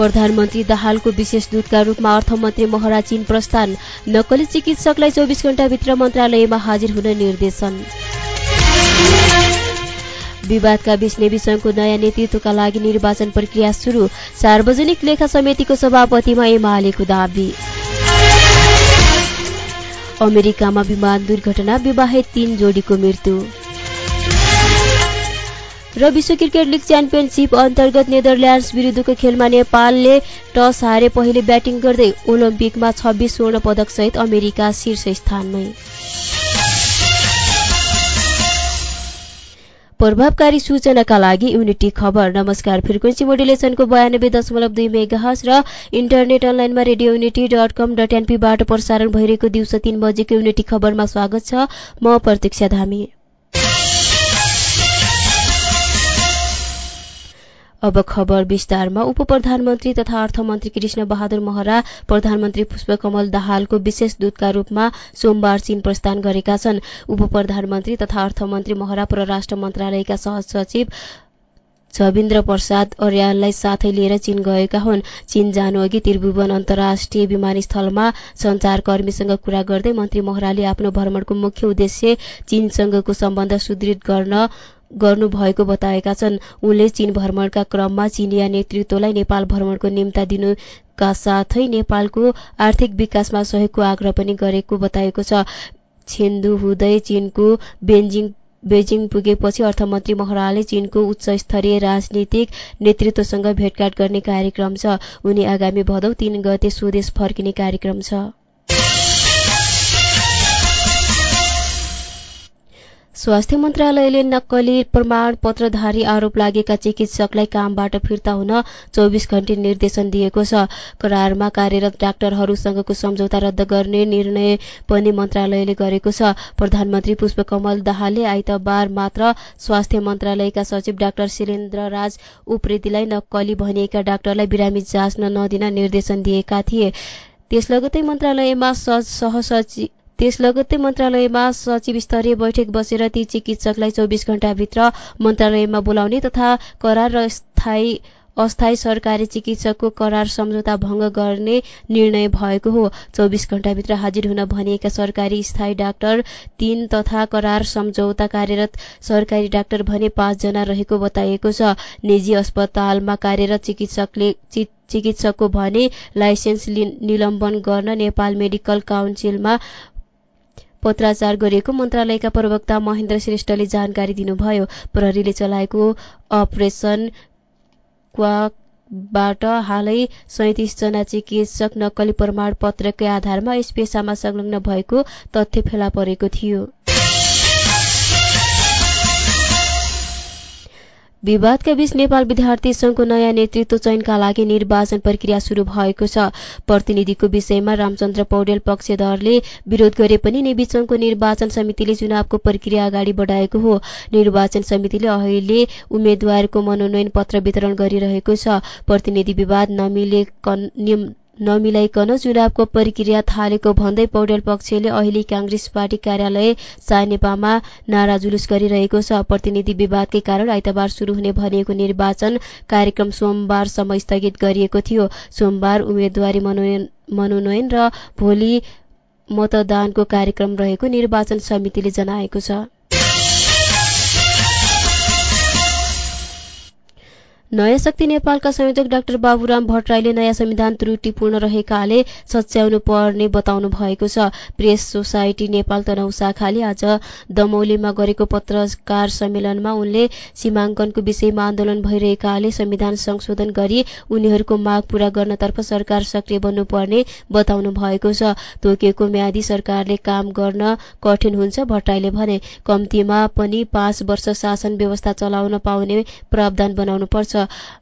प्रधानमन्त्री दाहालको विशेष दूतका रूपमा अर्थमन्त्री महरा चीन प्रस्थान नक्कली चिकित्सकलाई चौबिस घण्टाभित्र मन्त्रालयमा हाजिर हुन निर्देशन। विवादका बीच नेवी संघको नयाँ नेतृत्वका लागि निर्वाचन प्रक्रिया सुरु। सार्वजनिक लेखा समितिको सभापतिमा एमालेको दावी। अमेरिकामा विमान दुर्घटना विवाहित तीन जोडीको मृत्यु। र विश्व क्रिकेट लिग च्याम्पियनसिप अन्तर्गत नेदरल्यान्ड्स विरुद्धको खेलमा नेपालले टस हारे पहिले ब्याटिङ गर्दै ओलम्पिकमा छब्बीस स्वर्ण पदकसहित अमेरिका शीर्ष स्थानमै। प्रभावकारी सूचनाका लागि युनिटी खबर। नमस्कार फ्रिक्वेन्सी मोडुलेसनको बयानब्बे दशमलव दुई मेगाहस र इन्टरनेट अनलाइनमा radio unity dot com dot एनपीबाट प्रसारण भइरहेको दिउँसो तीन बजेको युनिटी खबरमा स्वागत छ। म प्रतीक्षा धामी। अब खबर विस्तारमा। उप प्रधानमन्त्री तथा अर्थमन्त्री कृष्ण बहादुर महरा प्रधानमन्त्री पुष्पकमल दाहालको विशेष दूतका रूपमा सोमबार चीन प्रस्थान गरेका छन्। उप प्रधानमन्त्री तथा अर्थमन्त्री महरा परराष्ट्र मन्त्रालयका सहसचिव छविन्द्र प्रसाद अर्याललाई साथै लिएर चीन गएका हुन्। चीन जानुअघि त्रिभुवन अन्तर्राष्ट्रिय विमानस्थलमा सञ्चारकर्मीसँग कुरा गर्दै मन्त्री महराले आफ्नो भ्रमणको मुख्य उद्देश्य चीनसँगको सम्बन्ध सुदृढ गर्न गर्नुभएको बताएका छन्। उनले चीन भ्रमणका क्रममा चिनिया नेतृत्वलाई नेपाल भ्रमणको निम्ता दिनुका साथै नेपालको आर्थिक विकासमा सहयोगको आग्रह पनि गरेको बताएको छ। छेन्दु हुँदै चीनको बेजिङ बेजिङ पुगेपछि अर्थमन्त्री महराले चीनको उच्च स्तरीय राजनीतिक नेतृत्वसँग भेटघाट गर्ने कार्यक्रम छ। उनी आगामी भदौ तीन गते स्वदेश फर्किने कार्यक्रम छ। स्वास्थ्य मन्त्रालयले नक्कली प्रमाणपत्रधारी आरोप लागेका चिकित्सकलाई कामबाट फिर्ता हुन चौबिस घण्टे निर्देशन दिएको छ। करारमा कार्यरत डाक्टरहरूसँगको सम्झौता रद्द गर्ने निर्णय पनि मन्त्रालयले गरेको छ। प्रधानमन्त्री पुष्पकमल दाहालले आइतबार मात्र स्वास्थ्य मन्त्रालयका सचिव डाक्टर शिलेन्द्र राज उप्रेतीलाई नक्कली भनिएका डाक्टरलाई बिरामी जाँच्न नदिन निर्देशन दिएका थिए। त्यस लगतै मन्त्रालयमा सहसचिव त्यस लगत्तै मन्त्रालयमा सचिव स्तरीय बैठक बसेर ती चिकित्सकलाई चौबिस घण्टाभित्र मन्त्रालयमा बोलाउने तथा करार र स्थायी अस्थायी सरकारी चिकित्सकको करार सम्झौता भङ्ग गर्ने निर्णय भएको हो। चौबिस घण्टाभित्र हाजिर हुन भनिएका सरकारी स्थायी डाक्टर तीन तथा करार सम्झौता कार्यरत सरकारी डाक्टर भने पाँचजना रहेको बताइएको छ। निजी अस्पतालमा कार्यरत चिकित्सकले चिकित्सकको भने लाइसेन्स निलम्बन गर्न नेपाल मेडिकल काउन्सिलमा पत्राचार गरिएको मन्त्रालयका प्रवक्ता महेन्द्र श्रेष्ठले जानकारी दिनुभयो। प्रहरीले चलाएको अपरेसन क्वाकबाट हालै जना चिकित्सक नक्कली प्रमाणपत्रकै आधारमा यस पेसामा संलग्न भएको तथ्य फेला परेको थियो। विवादका बीच नेपाल विद्यार्थी संघको नयाँ नेतृत्व चयनका लागि निर्वाचन प्रक्रिया शुरू भएको छ। प्रतिनिधिको विषयमा रामचन्द्र पौडेल पक्षधरले विरोध गरे पनि नेवी संघको निर्वाचन समितिले चुनावको प्रक्रिया अगाडि बढाएको हो। निर्वाचन समितिले अहिले उम्मेद्वारको मनोनयन पत्र वितरण गरिरहेको छ। प्रतिनिधि विवाद नमिले नमिलाइकन चुनावको प्रक्रिया थालेको भन्दै पौडेल पक्षले अहिले काङ्ग्रेस पार्टी कार्यालय सानेपामा नारा जुलुस गरिरहेको छ। प्रतिनिधि विवादकै कारण आइतबार शुरू हुने भनिएको निर्वाचन कार्यक्रम सोमबारसम्म स्थगित गरिएको थियो। सोमबार उम्मेद्वारी मनोनयन र भोलि मतदानको कार्यक्रम रहेको निर्वाचन समितिले जनाएको छ। नयाँ शक्ति नेपालका संयोजक डाक्टर बाबुराम भट्टराईले नयाँ संविधान त्रुटिपूर्ण रहेकाले सच्याउनु पर्ने बताउनु भएको छ। प्रेस सोसाइटी नेपाल तनहु शाखाले आज दमौलीमा गरेको पत्रकार सम्मेलनमा उनले सीमाङ्कनको विषयमा आन्दोलन भइरहेकाले संविधान संशोधन गरी उनीहरूको माग पूरा गर्नतर्फ सरकार सक्रिय बन्नुपर्ने बताउनु भएको छ। तोकिएको म्यादी सरकारले काम गर्न कठिन हुन्छ भट्टराईले भने। कम्तीमा पनि पाँच वर्ष शासन व्यवस्था चलाउन पाउने प्रावधान बनाउनु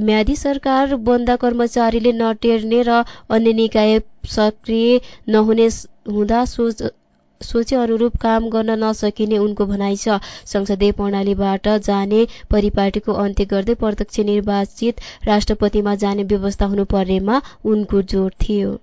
म्यादी सरकार बन्दा कर्मचारीले नटेर्ने र अन्य निकाय सक्रिय नहुने हुँदा सोच सोचे अनुरूप काम गर्न नसकिने उनको भनाइ छ। संसदीय प्रणालीबाट जाने परिपाटीको अन्त्य गर्दै प्रत्यक्ष निर्वाचित राष्ट्रपतिमा जाने व्यवस्था हुनुपर्नेमा उनको जोड थियो।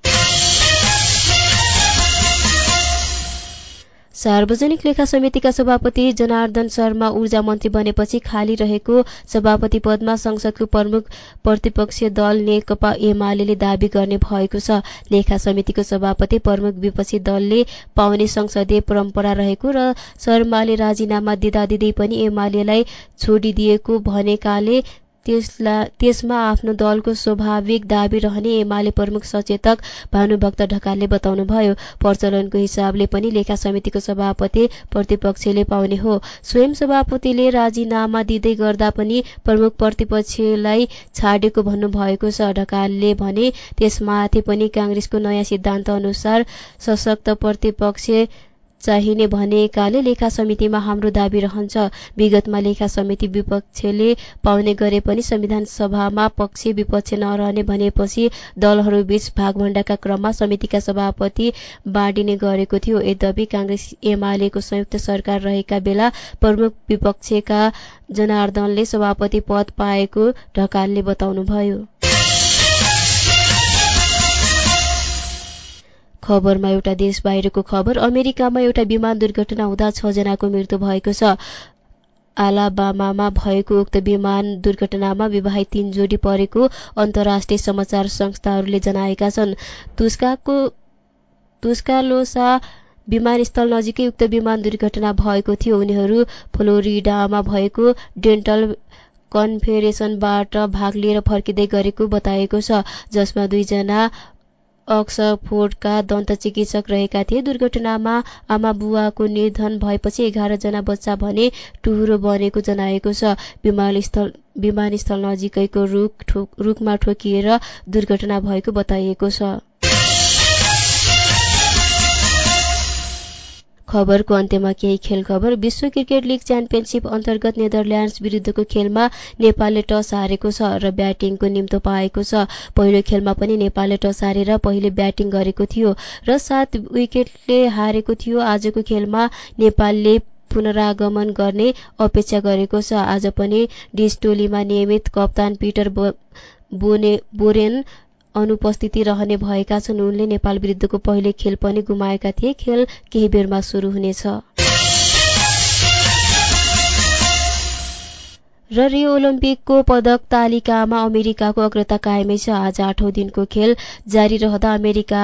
सार्वजनिक लेखा समितिका सभापति जनार्दन शर्मा ऊर्जा मन्त्री बनेपछि खाली रहेको सभापति पदमा संसदको प्रमुख प्रतिपक्षीय दल नेकपा एमाले दावी गर्ने भएको छ। लेखा समितिको सभापति प्रमुख विपक्षी दलले पाउने संसदीय परम्परा रहेको र शर्माले राजीनामा दिँदा दिँदै पनि एमालेलाई छोडिदिएको भनेकाले त्यसमा आफ्नो दलको स्वाभाविक दावी रहने एमाले प्रमुख सचेतक भानुभक्त ढकालले बताउनुभयो। प्रचलनको हिसाबले पनि लेखा समितिको सभापति प्रतिपक्षले पाउने हो। स्वयं सभापतिले राजीनामा दिँदै गर्दा पनि प्रमुख प्रतिपक्षलाई छाडेको भन्नुभएको छ। ढकालले भने त्यसमाथि पनि काङ्ग्रेसको नयाँ सिद्धान्त अनुसार सशक्त प्रतिपक्ष चाहिने भनेकाले लेखा समितिमा हाम्रो दावी रहन्छ। विगतमा लेखा समिति विपक्षले पाउने गरे पनि संविधान सभामा पक्ष विपक्ष नरहने भनेपछि दलहरूबीच भागभण्डाका क्रममा समितिका सभापति बाँडिने गरेको थियो। यद्यपि काङ्ग्रेस एमालेको संयुक्त सरकार रहेका बेला प्रमुख विपक्षका जनार्दनले सभापति पद पाएको ढकालले बताउनुभयो। खबरमा एउटा देश बाहिरको खबर अमेरिकामा एउटा विमान दुर्घटना हुँदा छजनाको मृत्यु भएको छ। आलाबामामा भएको उक्त विमान दुर्घटनामा विवाहित तीन जोडी परेको अन्तर्राष्ट्रिय समाचार संस्थाहरूले जनाएका छन्। तुस्काको तुस्कालोसा विमानस्थल नजिकै उक्त विमान दुर्घटना भएको थियो। उनीहरू फ्लोरिडामा भएको डेन्टल कन्फेरेसनबाट भाग लिएर फर्किँदै गरेको बताएको छ जसमा दुईजना अक्सफोर्डका दन्त चिकित्सक रहेका थिए। दुर्घटनामा आमा बुवाको निधन भएपछि एघारजना बच्चा भने टुहुरो बनेको जनाएको छ। विमानस्थल विमानस्थल नजिकैको रुख रुखमा ठोकिएर दुर्घटना भएको बताइएको छ। खबरको अन्त्यमा केही खेल खबर। विश्व क्रिकेट लिग च्याम्पियनसिप अन्तर्गत नेदरल्यान्ड्स विरुद्धको खेलमा नेपालले टस हारेको छ र ब्याटिङको निम्तो पाएको छ। पहिलो खेलमा पनि नेपालले टस हारेर पहिले ब्याटिङ गरेको थियो र सात विकेटले हारेको थियो। आजको खेलमा नेपालले पुनरागमन गर्ने अपेक्षा गरेको छ। आज पनि डिस टोलीमा नियमित कप्तान पिटर बोरेन अनुपस्थिति रहने भएका छन्। उनले नेपाल विरुद्धको पहिले खेल पनि गुमाएका थिए। खेल केही बेरमा सुरु हुनेछ। र रियो ओलम्पिकको पदक तालिकामा अमेरिकाको अग्रता कायमै छ। आज आठौं दिनको खेल जारी रहँदा अमेरिका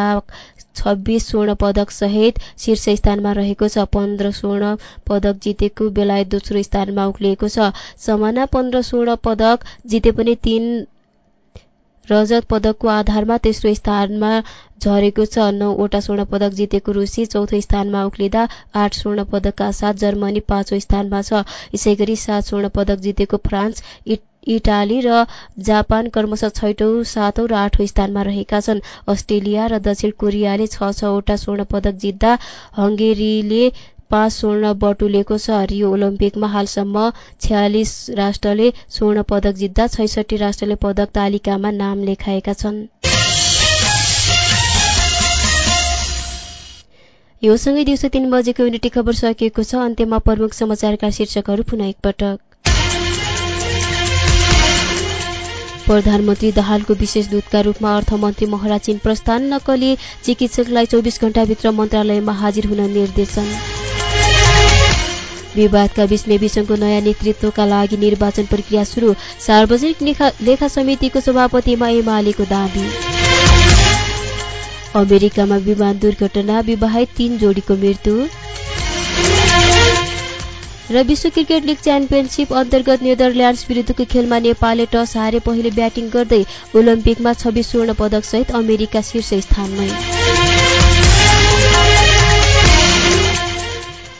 छब्बीस स्वर्ण पदक सहित शीर्ष स्थानमा रहेको छ। पन्ध्र स्वर्ण पदक जितेको बेलायत दोस्रो स्थानमा उक्लिएको छ। समाना पन्ध्र स्वर्ण पदक जिते पनि तीन रजत पदकको आधारमा तेस्रो स्थानमा झरेको छ। नौवटा स्वर्ण पदक जितेको रुसी चौथो स्थानमा उक्लिँदा आठ स्वर्ण पदकका साथ जर्मनी पाँचौं स्थानमा छ। यसै गरी सात स्वर्ण पदक जितेको फ्रान्स इटाली र जापान क्रमशः छैटौं सातौं र आठौं स्थानमा रहेका छन्। अस्ट्रेलिया र दक्षिण कोरियाले छ छवटा स्वर्ण पदक जित्दा हंगेरीले पाँच स्वर्ण बटुलेको छ। रियो ओलम्पिकमा हालसम्म छयालिस राष्ट्रले स्वर्ण पदक जित्दा छैसठी राष्ट्रले पदक तालिकामा नाम लेखाएका छन्। यो सँगै दिउँसो तीन बजेको युनिटी खबर सकिएको छ। अन्त्यमा प्रमुख समाचारका शीर्षकहरू पुनः एकपटक। प्रधानमन्त्री दाहालको विशेष दूतका रूपमा अर्थमन्त्री महराचिन प्रस्थान नकली चिकित्सकलाई चौबिस घण्टाभित्र मन्त्रालयमा हाजिर हुन निर्देशन। विवादका बीच नेविसंघको नयाँ नेतृत्वका लागि निर्वाचन प्रक्रिया सुरु। सार्वजनिक लेखा समितिको सभापतिमा एमालेको दावी। अमेरिकामा विमान दुर्घटना विवाहित तीन जोडीको मृत्यु। र विश्व क्रिकेट लिग च्याम्पियनसिप अन्तर्गत नेदरल्यान्ड्स विरुद्धको खेलमा नेपालले टस हारे पहिले ब्याटिङ गर्दै ओलम्पिकमा छब्बिस स्वर्ण पदक सहित अमेरिका शीर्ष स्थानमै।